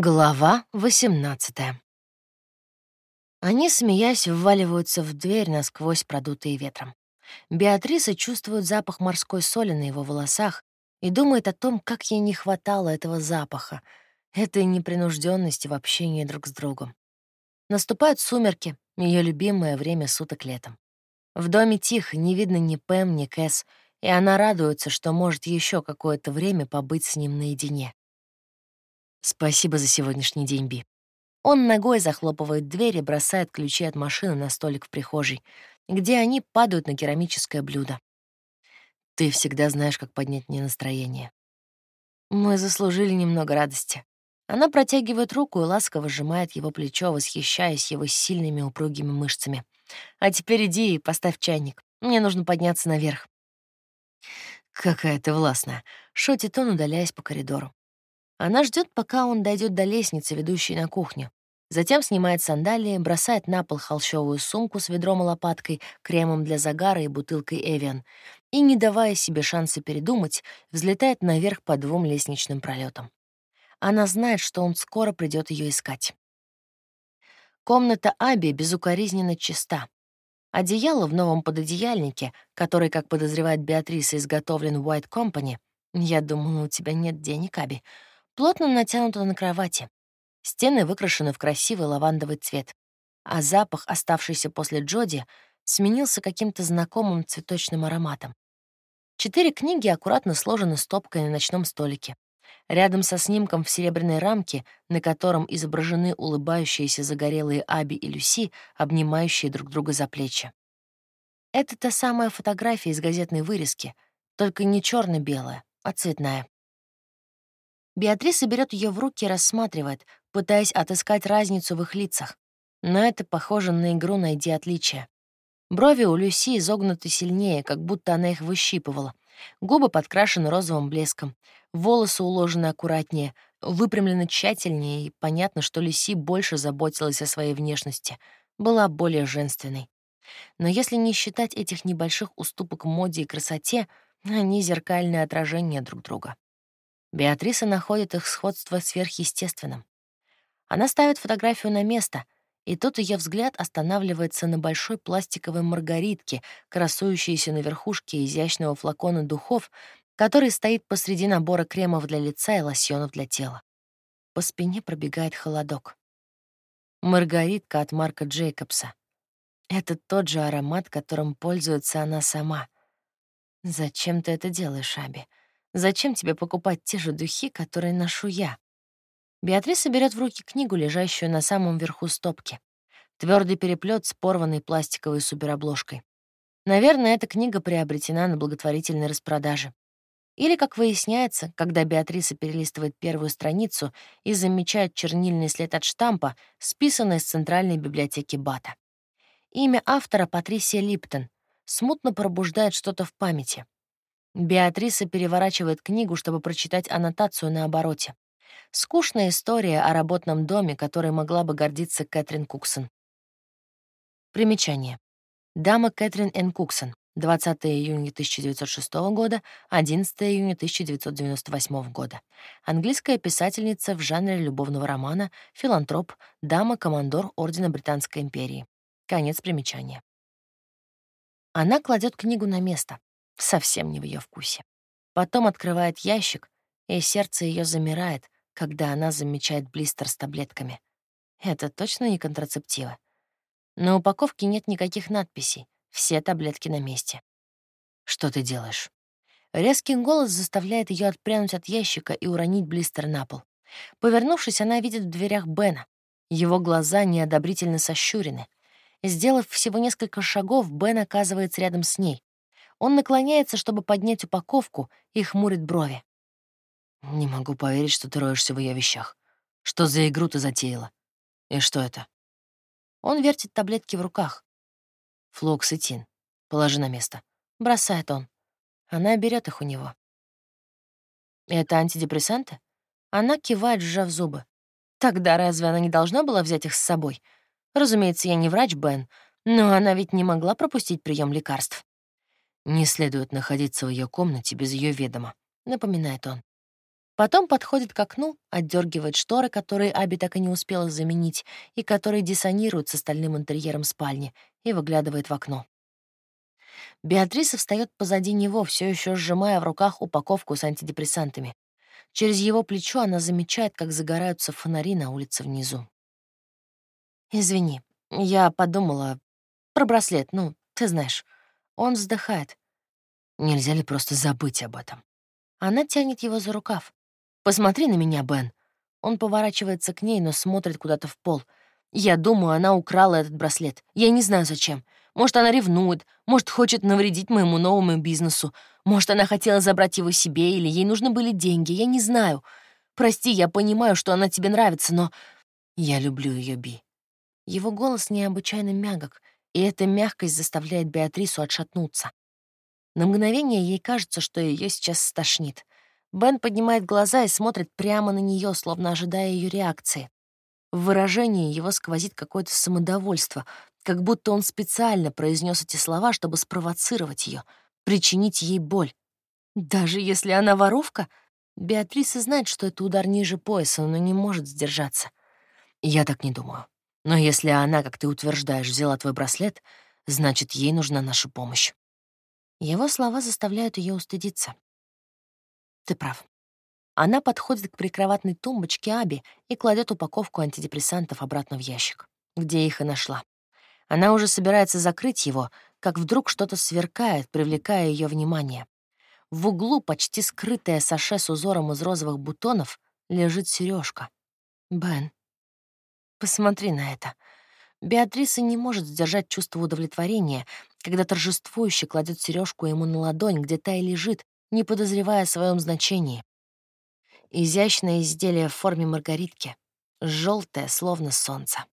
Глава 18 Они, смеясь, вваливаются в дверь насквозь продутые ветром. Беатриса чувствует запах морской соли на его волосах и думает о том, как ей не хватало этого запаха, этой непринужденности в общении друг с другом. Наступают сумерки, ее любимое время суток летом. В доме тихо, не видно ни Пэм, ни Кэс, и она радуется, что может еще какое-то время побыть с ним наедине. Спасибо за сегодняшний день, Би. Он ногой захлопывает дверь и бросает ключи от машины на столик в прихожей, где они падают на керамическое блюдо. Ты всегда знаешь, как поднять мне настроение. Мы заслужили немного радости. Она протягивает руку и ласково сжимает его плечо, восхищаясь его сильными упругими мышцами. А теперь иди и поставь чайник. Мне нужно подняться наверх. Какая ты властная, шутит он, удаляясь по коридору. Она ждет, пока он дойдет до лестницы, ведущей на кухню. Затем снимает сандалии, бросает на пол холщовую сумку с ведром и лопаткой, кремом для загара и бутылкой Эвиан, и, не давая себе шанса передумать, взлетает наверх по двум лестничным пролетам. Она знает, что он скоро придет ее искать. Комната Аби безукоризненно чиста. Одеяло в новом пододеяльнике, который, как подозревает Беатриса, изготовлен в White Company. Я думала, у тебя нет денег, Аби плотно натянута на кровати. Стены выкрашены в красивый лавандовый цвет, а запах, оставшийся после Джоди, сменился каким-то знакомым цветочным ароматом. Четыре книги аккуратно сложены стопкой на ночном столике. Рядом со снимком в серебряной рамке, на котором изображены улыбающиеся загорелые Аби и Люси, обнимающие друг друга за плечи. Это та самая фотография из газетной вырезки, только не черно белая а цветная. Беатриса берет ее в руки и рассматривает, пытаясь отыскать разницу в их лицах. Но это похоже на игру «Найди отличия». Брови у Люси изогнуты сильнее, как будто она их выщипывала. Губы подкрашены розовым блеском. Волосы уложены аккуратнее, выпрямлены тщательнее, и понятно, что Люси больше заботилась о своей внешности, была более женственной. Но если не считать этих небольших уступок моде и красоте, они — зеркальное отражение друг друга. Беатриса находит их сходство сверхъестественным. Она ставит фотографию на место, и тут ее взгляд останавливается на большой пластиковой маргаритке, красующейся на верхушке изящного флакона духов, который стоит посреди набора кремов для лица и лосьонов для тела. По спине пробегает холодок. Маргаритка от Марка Джейкобса. Это тот же аромат, которым пользуется она сама. «Зачем ты это делаешь, Аби?» Зачем тебе покупать те же духи, которые ношу я? Беатриса берет в руки книгу, лежащую на самом верху стопки. Твердый переплет с порванной пластиковой суперобложкой. Наверное, эта книга приобретена на благотворительной распродаже. Или, как выясняется, когда Беатриса перелистывает первую страницу и замечает чернильный след от штампа, списанный из Центральной библиотеки Бата. Имя автора Патрисия Липтон смутно пробуждает что-то в памяти. Беатриса переворачивает книгу, чтобы прочитать аннотацию на обороте. Скучная история о работном доме, которой могла бы гордиться Кэтрин Куксон. Примечание. Дама Кэтрин Н. Куксон. 20 июня 1906 года, 11 июня 1998 года. Английская писательница в жанре любовного романа, филантроп, дама-командор Ордена Британской империи. Конец примечания. Она кладет книгу на место совсем не в ее вкусе. Потом открывает ящик, и сердце ее замирает, когда она замечает блистер с таблетками. Это точно не контрацептивы. На упаковке нет никаких надписей, все таблетки на месте. Что ты делаешь? Резкий голос заставляет ее отпрянуть от ящика и уронить блистер на пол. Повернувшись, она видит в дверях Бена. Его глаза неодобрительно сощурены. Сделав всего несколько шагов, Бен оказывается рядом с ней. Он наклоняется, чтобы поднять упаковку, и хмурит брови. «Не могу поверить, что ты роешься в ее вещах. Что за игру ты затеяла? И что это?» Он вертит таблетки в руках. «Флоксетин. Положи на место». Бросает он. Она берет их у него. «Это антидепрессанты?» Она кивает, сжав зубы. «Тогда разве она не должна была взять их с собой? Разумеется, я не врач, Бен, но она ведь не могла пропустить прием лекарств». Не следует находиться в ее комнате без ее ведома, напоминает он. Потом подходит к окну, отдергивает шторы, которые Аби так и не успела заменить, и которые диссонируют с остальным интерьером спальни, и выглядывает в окно. Беатриса встает позади него, все еще сжимая в руках упаковку с антидепрессантами. Через его плечо она замечает, как загораются фонари на улице внизу. «Извини, я подумала про браслет, ну, ты знаешь». Он вздыхает. Нельзя ли просто забыть об этом? Она тянет его за рукав. «Посмотри на меня, Бен». Он поворачивается к ней, но смотрит куда-то в пол. Я думаю, она украла этот браслет. Я не знаю, зачем. Может, она ревнует, может, хочет навредить моему новому бизнесу. Может, она хотела забрать его себе, или ей нужны были деньги, я не знаю. Прости, я понимаю, что она тебе нравится, но... Я люблю ее, Би. Его голос необычайно мягок, и эта мягкость заставляет Беатрису отшатнуться. На мгновение ей кажется, что ее сейчас стошнит. Бен поднимает глаза и смотрит прямо на нее, словно ожидая ее реакции. В выражении его сквозит какое-то самодовольство, как будто он специально произнес эти слова, чтобы спровоцировать ее, причинить ей боль. Даже если она воровка, Беатриса знает, что это удар ниже пояса, но не может сдержаться. Я так не думаю. Но если она, как ты утверждаешь, взяла твой браслет, значит, ей нужна наша помощь. Его слова заставляют ее устыдиться. Ты прав. Она подходит к прикроватной тумбочке Аби и кладет упаковку антидепрессантов обратно в ящик, где их и нашла. Она уже собирается закрыть его, как вдруг что-то сверкает, привлекая ее внимание. В углу, почти скрытая саше с узором из розовых бутонов, лежит сережка. Бен, посмотри на это. Беатриса не может сдержать чувство удовлетворения, когда торжествующе кладет сережку ему на ладонь, где та и лежит, не подозревая о своем значении. Изящное изделие в форме маргаритки, желтое, словно солнце.